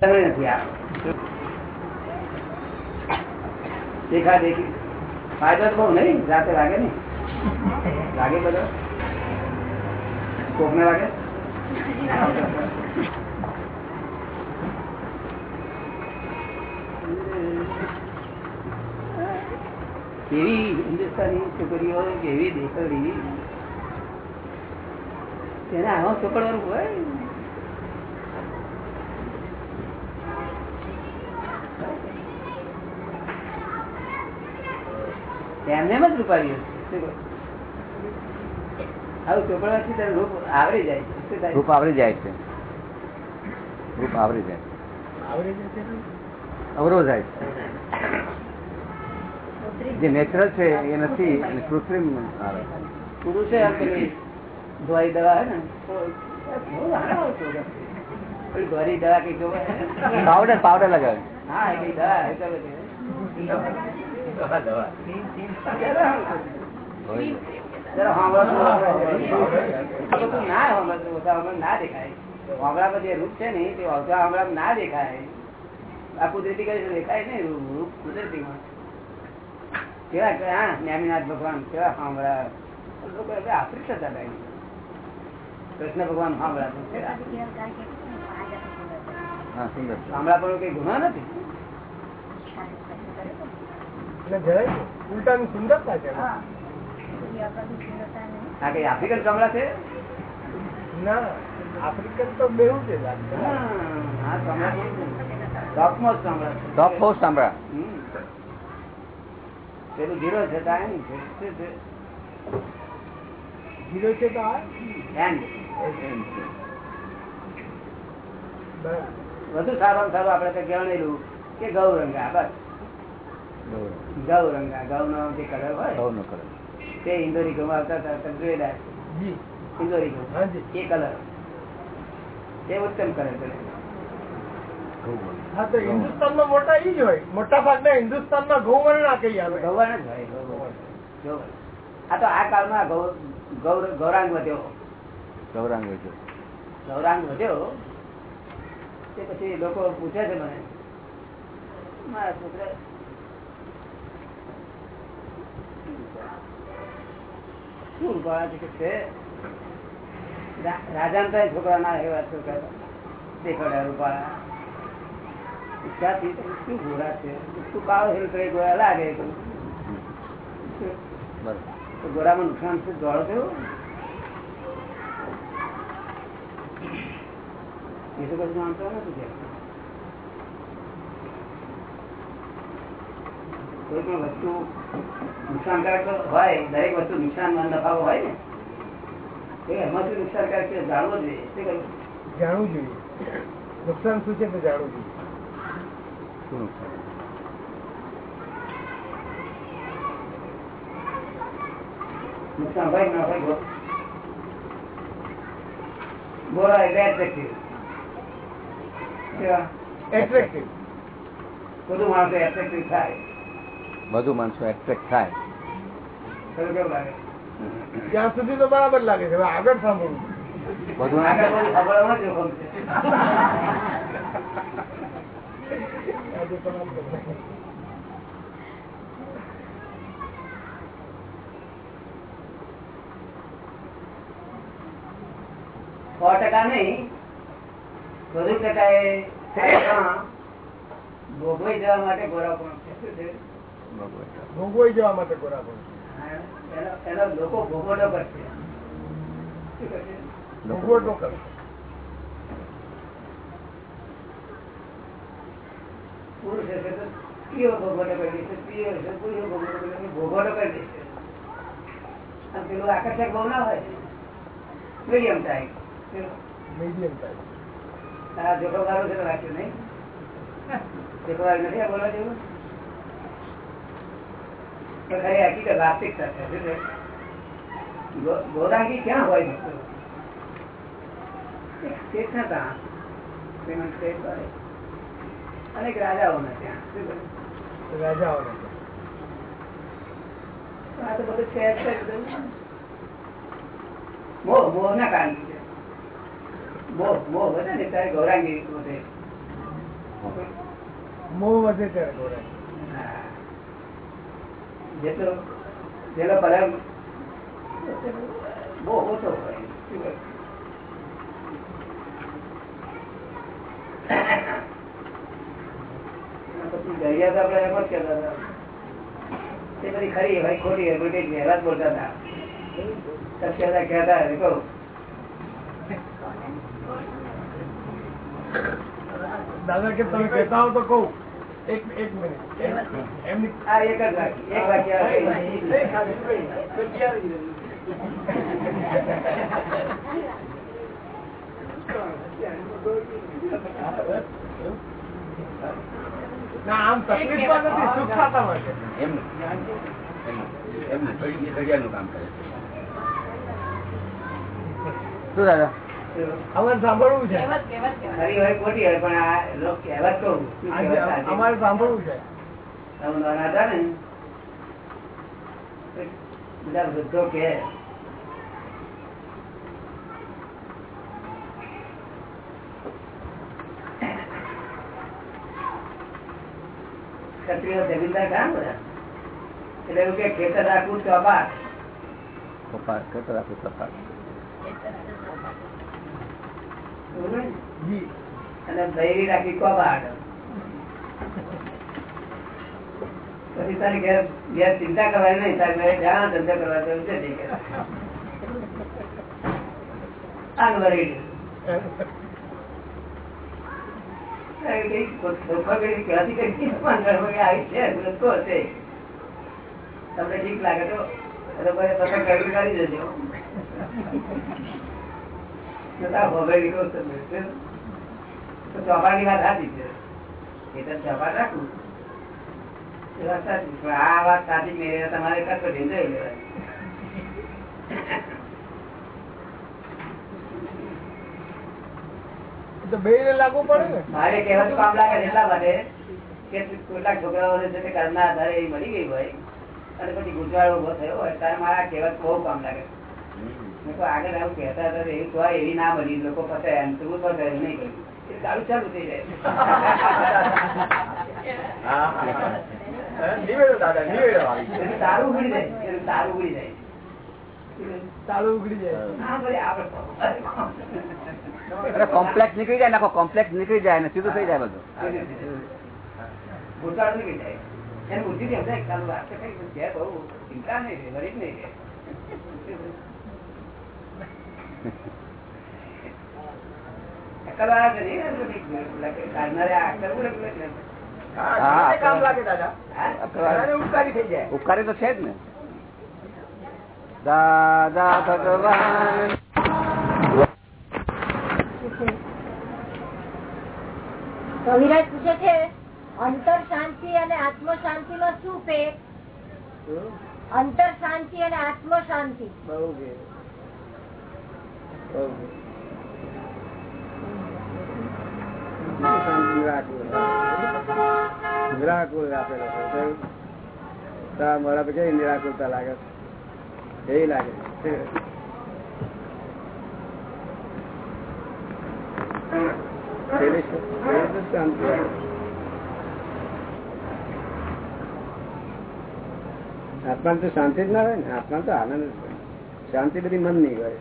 નથી આ દેખા દેખી ફાયદો તો બહુ નહીં રાતે લાગે ને લાગે બધો કોક ને લાગે કેવી હિન્દુસ્તાની છોકરીઓ કેવી દેખડી તેને આમાં ચોપડવાનું હોય એમને જ આવું તારું રૂપ આવરી જાય છે. રૂપ આવરી જાય છે. રૂપ આવરી જાય અવરો જાય છે. જે નેચરલ છે એ નથી અને કૃત્રિમ આવે પુરુષે આ પેલી ધોવાઈ દવા હે ને? ધોરી દવા કઈ પાવડર પાવડર લગાવે. હા એ દવા ના દેખાય જે રૂપ છે. ને તે ના દેખાય આ કુદરતી દેખાય ને રૂપ કેવા કે ન્યામીનાથ ભગવાન કેવા સાંભળા લોકો હવે આફ્રિક હતા ભાઈ કૃષ્ણ ભગવાન હા સાંભળા પણ કઈ ગુનો નથી? ઉલટાની સુંદરતા છે આફ્રિકન કમળા છે? ના આફ્રિકન તો બેવું છે. પેલું જીરો છે? જીરો છે તો. વધુ સારું સારું. આપડે તો કહેવાનું કે ગૌરંગા બસ. ગૌરંગા ગૌ નો જે કલર હોય નો તે ઇન્દોરી ઘઉં આવતા હતા તમે જોયેલા ઇન્દોરી ઘઉં. એ કલર એ ઉત્તમ કલર હા તો હિન્દુસ્તાનમાં મોટા ઈ જ હોય. મોટા ભાગના હિન્દુસ્તાનમાં કઈ આવે. ગૌવર્ણ જ હોય ગૌવર્ણ. ગૌવર્ણ. આ તો આ કાળમાં માં ગૌર- ગૌરાંગ વધ્યો. ગૌરાંગ વધ્યો. ગૌરાંગ વધ્યો? તે પછી લોકો પૂછે છે મને. મારા છોકરા શું છે કે છે રા- રાજાને તો છોકરા ના એવા છોકરા દેખાડ્યા રૂપાળા. ક્યાંથી શું ગોરા છે? શું કાળો હેલ ગોરા લાગે શું? તો ગોરામાં નુકસાન નથી કોઈ પણ વસ્તુ નુકસાનકારક હોય દરેક વસ્તુ નુકસાન નફાવો હોય ને એ એમાં શું નુકસાનકારક છે જાણવો જોઈએ. શું કહ્યું? જાણવું જોઈએ. નુકસાન શું છે તે જાણવું જોઈએ. શું નુકસાન? નુકસાન હોય ના હોય ગો- ગોરા એટલે attractive. એટ્રેક્ટિવ બધું માણસો એટ્રેક્ટિવ થાય. બધું માણસો એટ્રેક્ટ થાય. ત્યાં સુધી તો બરાબર લાગે છે. આગળ સાંભળવું. બધું સો ટકા નહીં. વધુ ટકા એ ભોગવાઈ જવા માટે ગોરા પણ છે. ભોગવાઈ જવા માટે બરાબર એનો- એનો લોકો ભોગવટો કરશે શું કરશે? પુરુષ હશે તો સ્ત્રીઓ ભોગવટો કરી દેશે સ્ત્રીઓ હશે પુરુષો ભોગવટો કરી ભોગવટો કરી દેશે અને પેલું આકર્ષક બહુ ના હોય મીડિયમ ટાઈપ મીડિયમ ટાઈપ આ જોખો વાળું છે તો નહીં. વાળું નથી આ બોલવા જેવું? તો ખરી હકીકત વાસ્તવિકતા છે શું છે? ગો- ગૌરાંગી ક્યાં હોય હોય. અનેક રાજાઓના ત્યાં કહ્યું? આ તો બધું છે. મોહ મોહ ના કારણે છે મોહ મોહ વધે ને ત્યારે ગૌરાંગી વધે મોહ વધે ત્યારે જેનો જ તે બધી ખરી હોય, ખોટી હોય બધી વહેલા બોલતા હતા. હતા કહેતા હતા, કહું. દાદા કે તમે કહેતા હો તો કહું. એક એક મિનિટ. એમની આ એક જ વાક્ય એક કરે શું દાદા? અમારે સાંભળવું છે? અમારે સાંભળવું છે. બધા વૃદ્ધો કે ક્ષત્રિય જમીનદાર કામ બધા? એટલે એવું કે ખેતર રાખવું ચોપાટ પપ્પા કહેતો રાખું પપ્પા બરોબર ને? જી અને બૈરી રાખી કોબાટ. પછી તારી ઘેર ઘેર ચિંતા કરવાની નહીં. તારી મારે જ્યાં ધંધો કરવા છે તમને ઠીક લાગે તો કરી દેજો. ચોપાની વાત સાચી છે. એ તો ચોપાટ રાખવું એ વાત સાચી પણ આ વાત સાચી મેળે તમારે કટકટી જોઈ લેવાય એ તો બે લાગુ પડે મારે કહેવાનું કામ લાગે છે એટલા માટે કે કેટલાક છોકરાઓને છે ઘરના આધારે મળી ગઈ હોય અને પછી ગુજવાળો ઊભો થયો હોય ત્યારે મારા કહેવત બહુ કામ લાગે આગળ આવું કહેતા હતા એવી તો એવી ના બની લોકો ફસાય એમ તો હું ફસાય નહીં કર્યું ચાલુ ચાલુ થઈ જાય. ઉગડી જાય ઉગડી જાય. ઉગડી જાય. કોમ્પ્લેક્સ નીકળી જાય નાખો કોમ્પ્લેક્સ નીકળી જાય ને સીધું થઈ જાય બધું. ઘોટાળો નીકળી જાય. એને બુદ્ધિ થી સમજાય કે ચાલુ વાત તો કઈ છે બહુ ચિંતા નહીં છે જ નહીં છે ઉપકારી થઈ જાય. ઉપકારી તો છે જ ને. દાદા ભગવાન. કવિરાજ પૂછે છે અંતર શાંતિ અને આત્મ શાંતિ નો શું? ફેર અંતર શાંતિ અને આત્મ શાંતિ. બહુ કે નિરાકુળ આપેલો છે. તો તારા મોઢા પર કેવી નિરાકુળતા લાગે એ લાગે આત્મા તો શાંતિ જ ના હોય ને? આત્મા તો આનંદ શાંતિ બધી મન નહીં હોય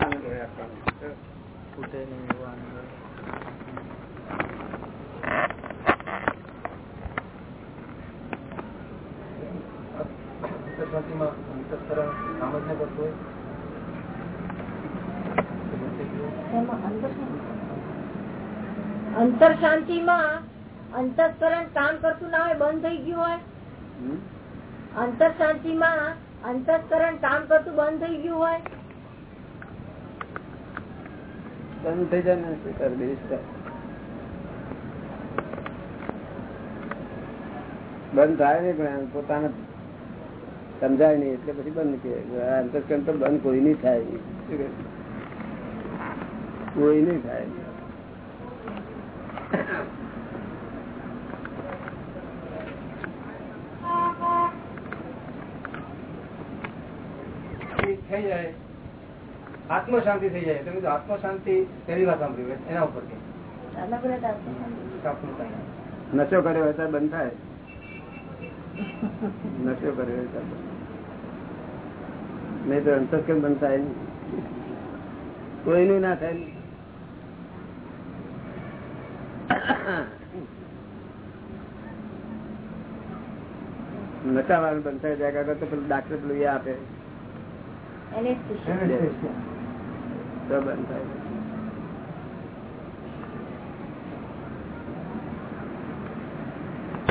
આનંદ હોય આત્મામાં. અંતર શાંતિ માં અંતસ્કરણ કામ કરતું ના હોય બંધ થઈ ગયું હોય? અંતર શાંતિ માં અંતસ્કરણ કામ કરતું બંધ થઈ ગયું હોય? બંધ થઈ જાય ને કરે બીજું શું કરે? બંધ થાય નહીં પણ પોતાને સમજાય નહીં એટલે પછી બંધ કે અંતસ્કરણ તો બંધ કોઈ નહીં થાય. કોઈ નહીં થાય. થઈ જાય. આત્મશાંતિ થઈ જાય. તમે આત્મ શાંતિ પહેલી વાત સાંભળી એના ઉપર નશો કર્યો હોય તો બંધ થાય. નશો કરે નહીં તો અંતર કેમ થાય નહીં કોઈનું ના થાય. નશા વાળું બનતા થાય ત્યાં તો પેલું ડાક્ટર પેલું આપે. એને જ પૂછ્યું. તો બંધ થાય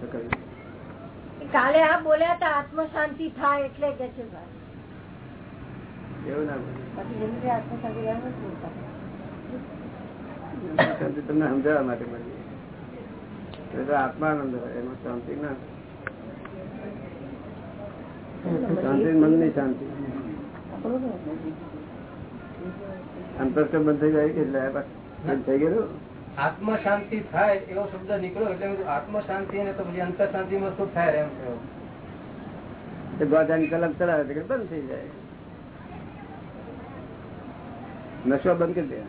તો કહ્યું. કાલે આ બોલ્યા હતા આત્મ શાંતિ થાય એટલે કે છે ના શાંતિ શાંતિ તમને સમજાવવા માટે મળી. આત્માનંદ એમાં શાંતિ ના શાંતિ મનની શાંતિ. અંતસ્થ બંધ થઈ જાય એટલે થઈ ગયેલું? આત્મ શાંતિ થાય એવો શબ્દ નીકળ્યો એટલે આત્મ શાંતિ ને તો પછી અંતર શાંતિ માં શું થાય એમ થયો. કલમ ચલાવે છે બંધ થઈ જાય? નશો બંધ કરી દે?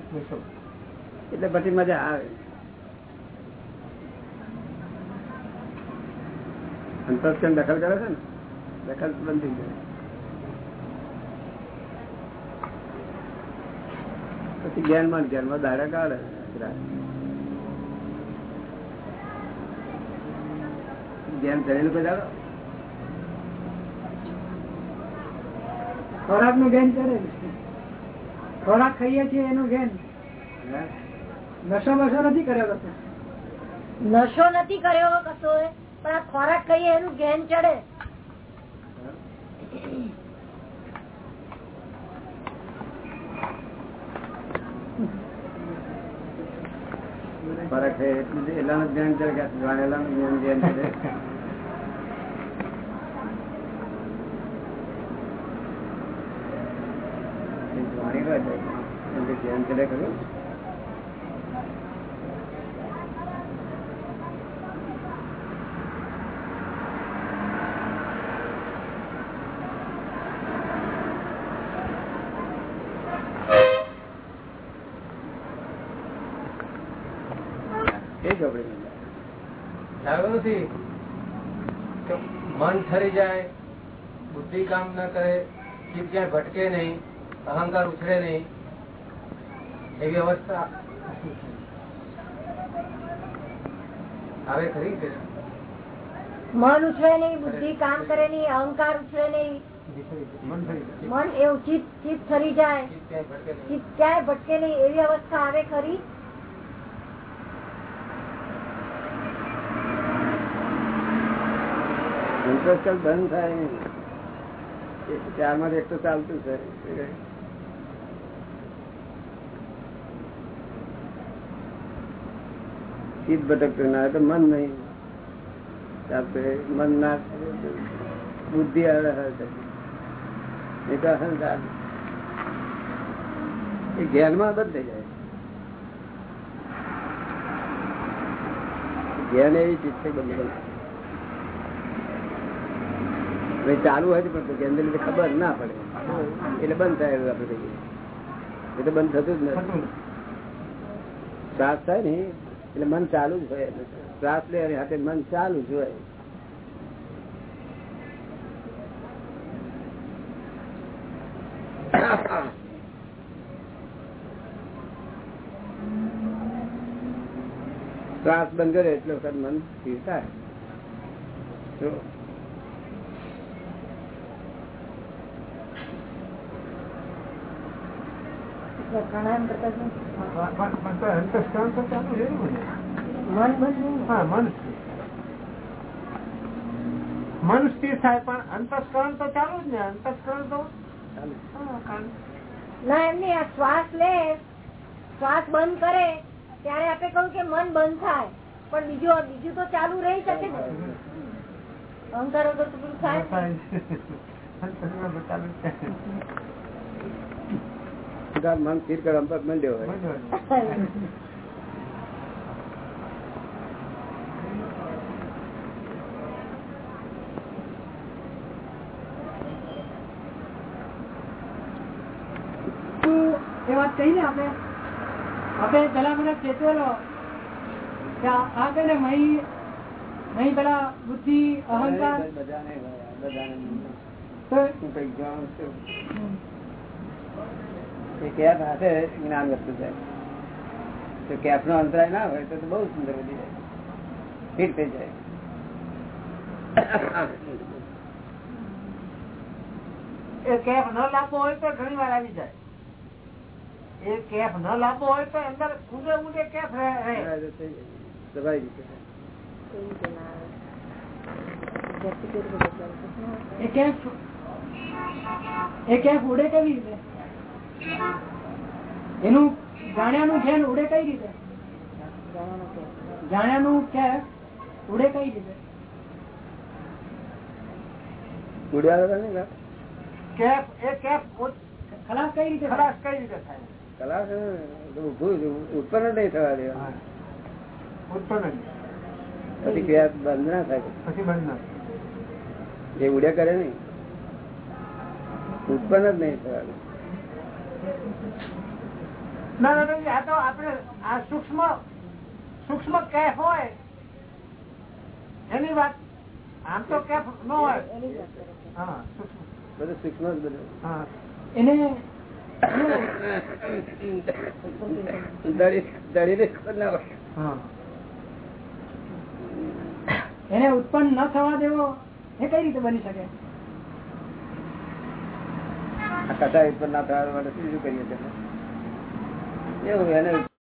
એટલે પછી મજા આવે. દખલ કરે છે ને દખલ બંધ થઈ જાય. પછી જ્ઞાનમાં જ્ઞાન જ્ઞાનમાં દાડા કાઢે જ્ઞાન કરેલું કોઈ ખોરાકનું ધ્યાન કરે ખોરાક ખાઈએ છીએ એનું ધ્યાન હે? નશો બશો નથી કર્યો કશો? નશો નથી કર્યો કશો પણ આ ખોરાક ખાઈએ એનું ઘેન ચડે. છે એટલું એલાનું જ્ઞાન કરે કે જ્ઞાન જ્ઞાન કરે ધ્યાન કરે ખરું. એ ગબડી ખ્યાલ નથી કે મન ઠરી જાય બુદ્ધિ કામ ન કરે ચીજ ક્યાંય ભટકે નહીં અહંકાર ઉછળે નહીં એવી અવસ્થા આવે ખરી કે મન ઉછળે નહીં બુદ્ધિ કામ કરે નહીં અહંકાર ઉછળે નહીં મન ઠરી જાય મન એવું ચિત્ત ચિત્ત ફરી જાય ચીજ ક્યાંય ભટકે નહીં ચિત્ત ક્યાંય ભટકે નહીં એવી અવસ્થા આવે ખરી અંતસ્કલ બંધ થાય. નહીં ચારમાં એક તો ચાલતું છે ચિત્ત ભટકતું ના તો મન નહીં. આપણે. મન ના બુદ્ધિ આવે. તો અહંકાર એ જ્ઞાનમાં બંધ થઈ જાય. જ્ઞાન એવી ચીજ છે બંધ ચાલુ હોય પણ કેન્દ્ર લીધે ખબર ના પડે. એટલે બંધ થાય આપડે કહીએ એ તો બંધ થતું જ નથી. શ્વાસ થાય ને એટલે મન ચાલુ જ હોય. શ્વાસ લે અને હાથે મન ચાલુ જ હોય. શ્વાસ બંધ કરે એટલે વખત મન સ્થિર થાય જો એટલે પ્રાણાયામ કરતા શું? અંતસ્કરણ તો ચાલુ છે મન બંધ હા મન. મન સ્થિર થાય પણ અંતસ્કરણ તો ચાલુ જ ને અંતસ્કરણ તો ના એમ નહીં આ શ્વાસ લે શ્વાસ બંધ કરે ત્યારે આપણે કહ્યું કે મન બંધ થાય. પણ બીજું બીજું તો ચાલુ રહી શકે ને અહંકાર વગર તો પેલું થાય છે. મન સ્થિર કરવા પર મંડ્યો હોય. એ વાત કહી ને આપણે. આપણે પેલા મને ચેતવેલો આ આ કે ને મહી મહી પેલા બુદ્ધિ અહંકાર. બધાને બધાને એ કેપ હાથે જ્ઞાન વધતું જાય તો કેપ નો અંતરાય ના હોય તો તો બહુ સુંદર વધી જાય ફિટ થઈ જાય એ કેફ ન લાંબો હોય તો ઘણી વાર આવી જાય એ કેફ ન લાંબો હોય તો અંદર ઊંડે ઊંડે કેફ રહે રહે. સ્વાભાવિક રીતે એ કેફ એ કેફ ઉડે કેવી રીતે એનું જાણ્યાનું છે ઉડે કઈ રીતે? જાણ્યાનું છે ઉડે કઈ રીતે? એ ઉત્પન્ન જ નહીં થવા દેવા ઉત્પન્ન પછી ક્રિયા બંધ ના થાય. પછી બંધ ના. જે ઉડ્યા કરે નઈ ઉત્પન્ન જ નહીં થવા દે ના ના આ તો આપણે આ સૂક્ષ્મ સૂક્ષ્મ કેફ હોય. એની વાત આમ તો કેફ ન હોય. બધું સૂક્ષ્મ જ બધું. એને દળી દળીને ખબર ના હોય. હા. એને ઉત્પન્ન ન થવા દેવો એ કઈ રીતે બની શકે? કથા ઉત્પન્ન ના થવા માટે શું કરીએ છીએ એવું એને